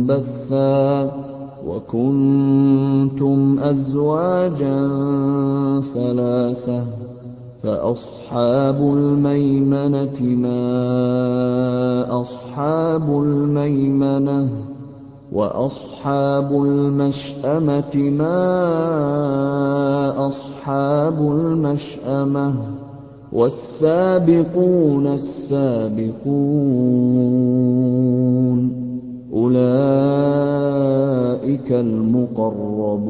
مُّنبَثًّا وَكُنتُمْ أَزْوَاجًا ثَلَاثَةً فَأَصْحَابُ الْمَيْمَنَةِ مَا أَصْحَابُ الْمَيْمَنَةِ وَأَصْحَابُ الْمَشْأَمَةِ مَا أَصْحَابُ الْمَشْأَمَةِ وَالسَّابِقُونَ السَّابِقُونَ أُولَٰئِكَ الْمُقَرَّبُونَ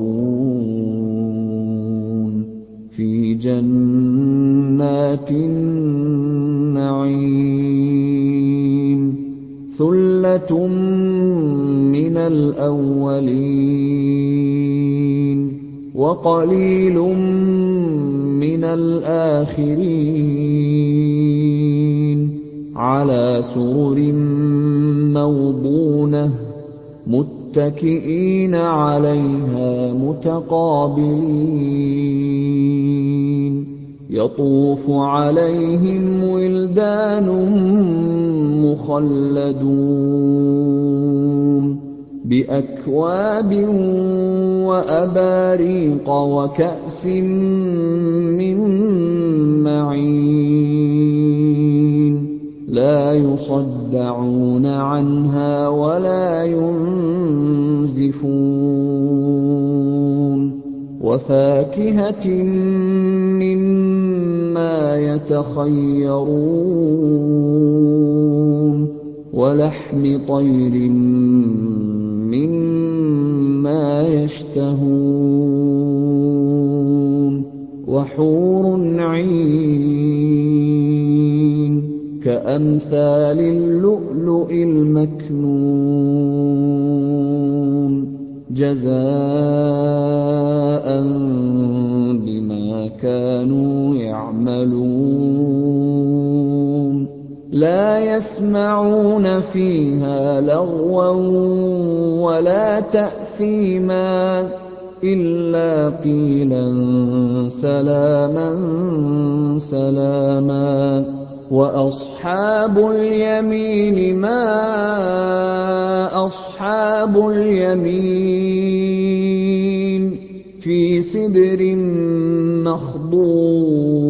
فِي جَنَّاتِ النَّعِيمِ ثُلَّةٌ مِّنَ الْأَوَّلِينَ وَقَلِيلٌ مِّنَ الْآخِرِينَ عَلَىٰ سُرُرٍ مَّوْضُونَةٍ مُّتَّكِئِينَ عَلَيْهَا مُتَقَابِلِينَ يَطُوفُ عَلَيْهِمْ وِلْدَانٌ مُّخَلَّدُونَ بِأَكْوَابٍ وَأَبَارِيقَ وَكَأْسٍ مِّن مَّعِينٍ. لَّا يُصَدَّعُونَ عَنْهَا وَلَا يُنزِفُونَ. وَفَاكِهَةٍ مِّمَّا يَتَخَيَّرُونَ. وَلَحْمِ طَيْرٍ مِّمَّا يَشْتَهُونَ وَحُورٌ عِينٌ كَأَمْثَالِ اللُّؤْلُؤِ الْمَكْنُونِ جَزَاءً بِمَا كَانُوا لَا يَسْمَعُونَ فِيهَا لَغْوًا وَلَا تَأْثِيمًا إِلَّا قِيلًا سَلَامًا سَلَامًا وَأَصْحَابُ الْيَمِينِ مَا أَصْحَابُ الْيَمِينِ فِي سِدْرٍ مَّخْضُودٍ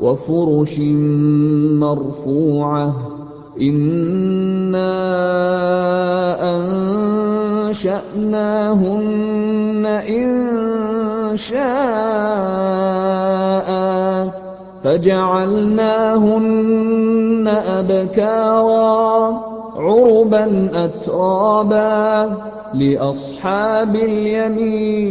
وَفُرُشٍ مَّرْفُوعَةٍ. إِنَّا أَنشَأْنَاهُنَّ إِنشَاءً فَجَعَلْنَاهُنَّ أَبْكَارًا عُرُبًا أَتْرَابًا لِّأَصْحَابِ الْيَمِينِ.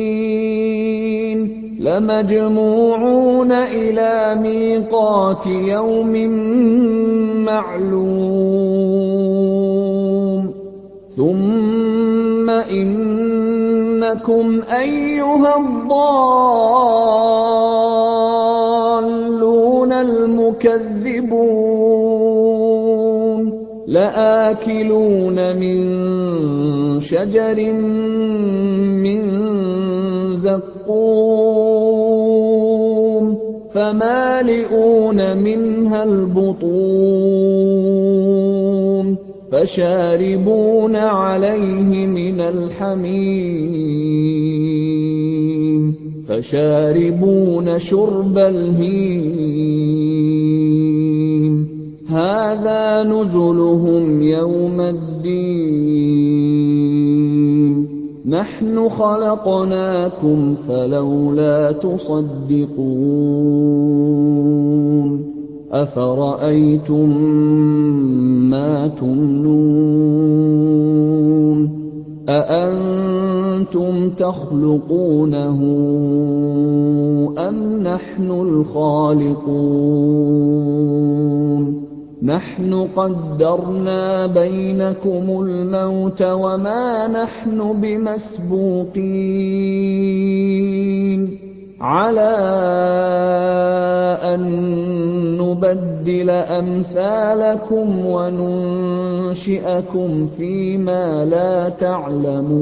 لَمَجْمُوعُونَ إِلَىٰ مِيقَاتِ يَوْمٍ مَّعْلُومٍ. ثُمَّ إِنَّكُمْ أَيُّهَا الضَّالُّونَ الْمُكَذِّبُونَ. لَآكِلُونَ مِن شَجَرٍ مِّن زَقُّومٍ. فَمَالِئُونَ مِنْهَا الْبُطُونَ فَشَارِبُونَ عَلَيْهِ مِنَ الْحَمِيمِ فَشَارِبُونَ شُرْبَ الْهِيمِ هَٰذَا نُزُلُهُمْ يَوْمَ الدِّينِ نَحْنُ خَلَقْنَاكُمْ فَلَوْلَا تُصَدِّقُونَ أَفَرَأَيْتُم مَّا تُمْنُونَ أَأَنتُمْ تَخْلُقُونَهُ أَمْ نَحْنُ الْخَالِقُونَ نَحْنُ قَدَّرْنَا بَيْنَكُمُ الْمَوْتَ وَمَا نَحْنُ بِمَسْبُوقِينَ. عَلَىٰ أَن نُّبَدِّلَ أَمْثَالَكُمْ وَنُنشِئَكُمْ فِي مَا لَا تَعْلَمُونَ.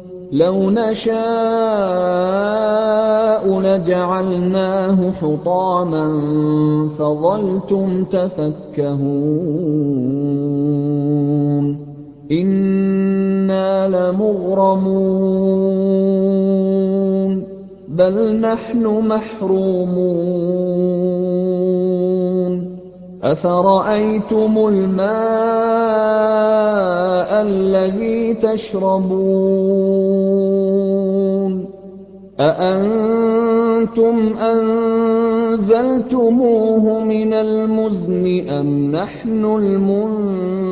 لَوْ نَشَاءُ لَجَعَلْنَاهُ حُطَامًا فَظَلْتُمْ تَفَكَّهُونَ. إِنَّا لَمُغْرَمُونَ. بَلْ نَحْنُ مَحْرُومُونَ. أَفَرَأَيْتُمُ الْمَاءَ الَّذِي تَشْرَبُونَ أَأَنتُمْ أَنزَلْتُمُوهُ مِنَ الْمُزْنِ أَمْ نَحْنُ الْمُنزِلُونَ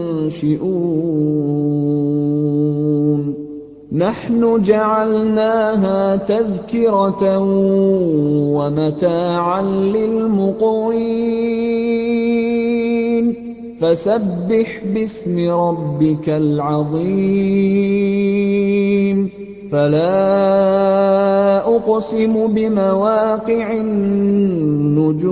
نَحْنُ جَعَلْنَاهَا تَذْكِرَةً وَمَتَاعًا لِّلْمُقْوِينَ. فَسَبِّحْ بِاسْمِ رَبِّكَ الْعَظِيمِ. فَلَا أُقْسِمُ بِمَوَاقِعِ النُّجُومِ.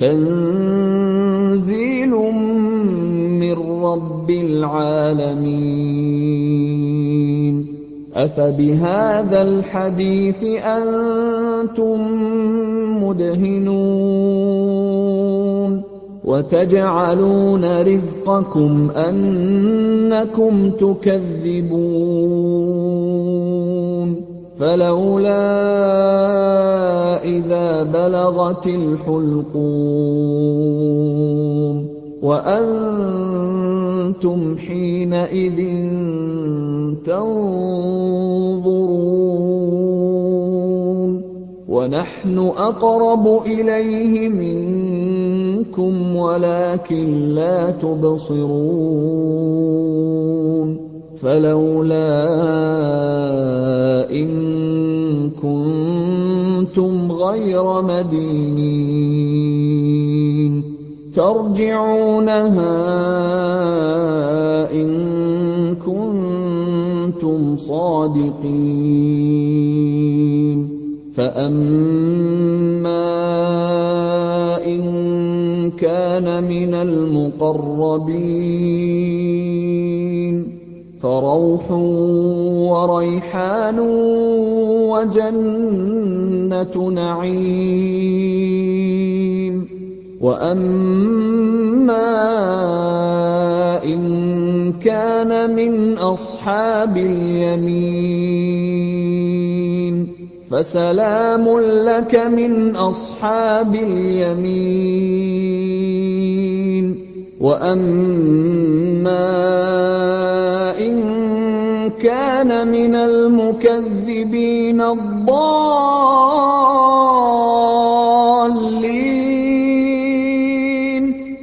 تَنزِيلٌ مِّن رَّبِّ الْعَالَمِينَ. أَفَبِهَٰذَا الْحَدِيثِ أَنتُم مُّدْهِنُونَ. وَتَجْعَلُونَ رِزْقَكُمْ أَنَّكُمْ تُكَذِّبُونَ. فَلَوْلَا إِذَا بَلَغَتِ الْحُلْقُومَ وَأَنتُمْ حِينَئِذٍ تَنظُرُونَ وَنَحْنُ أَقْرَبُ إِلَيْهِ مِنكُمْ وَلَٰكِن لَّا تُبْصِرُونَ فَلَوْلَا إِن غَيْرَ مَدِينِينَ. تَرْجِعُونَهَا إِن كُنتُمْ صَادِقِينَ. فَأَمَّا إِن كَانَ مِنَ الْمُقَرَّبِينَ. فَرَوْحٌ وَرَيْحَانٌ وَجَنَّتُ نَعِيمٍ. وَأَمَّا إِن كَانَ مِنْ أَصْحَابِ الْيَمِينِ فَسَلَامٌ لَّكَ مِنْ أَصْحَابِ الْيَمِينِ. وَأَمَّا كَانَ مِنَ الْمُكَذِّبِينَ الضَّالِّينَ.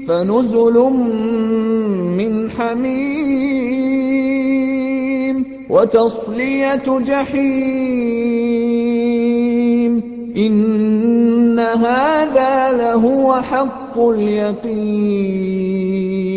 فَنُزُلٌ مِّنْ حَمِيمٍ وَتَصْلِيَةُ جَحِيمٍ. إِنَّ هَٰذَا لَهُوَ حَقُّ الْيَقِينِ.